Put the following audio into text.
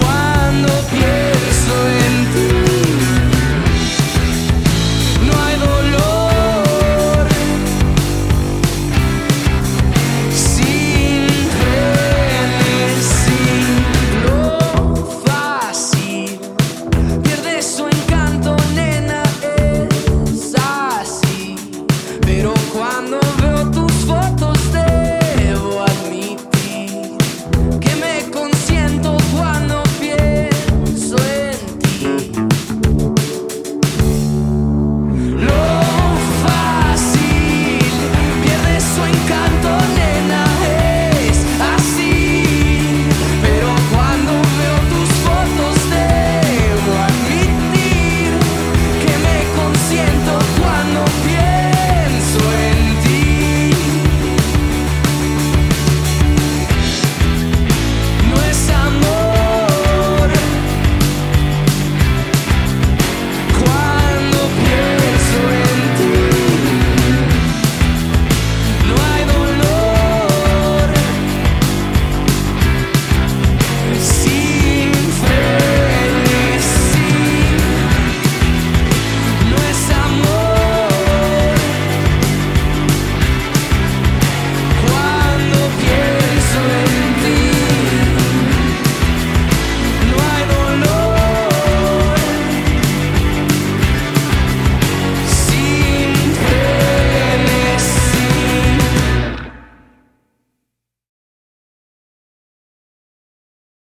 Cuando pienso en ti, no hay dolor, siempre lo fácil, pierde su encanto, Nena es así, pero cuando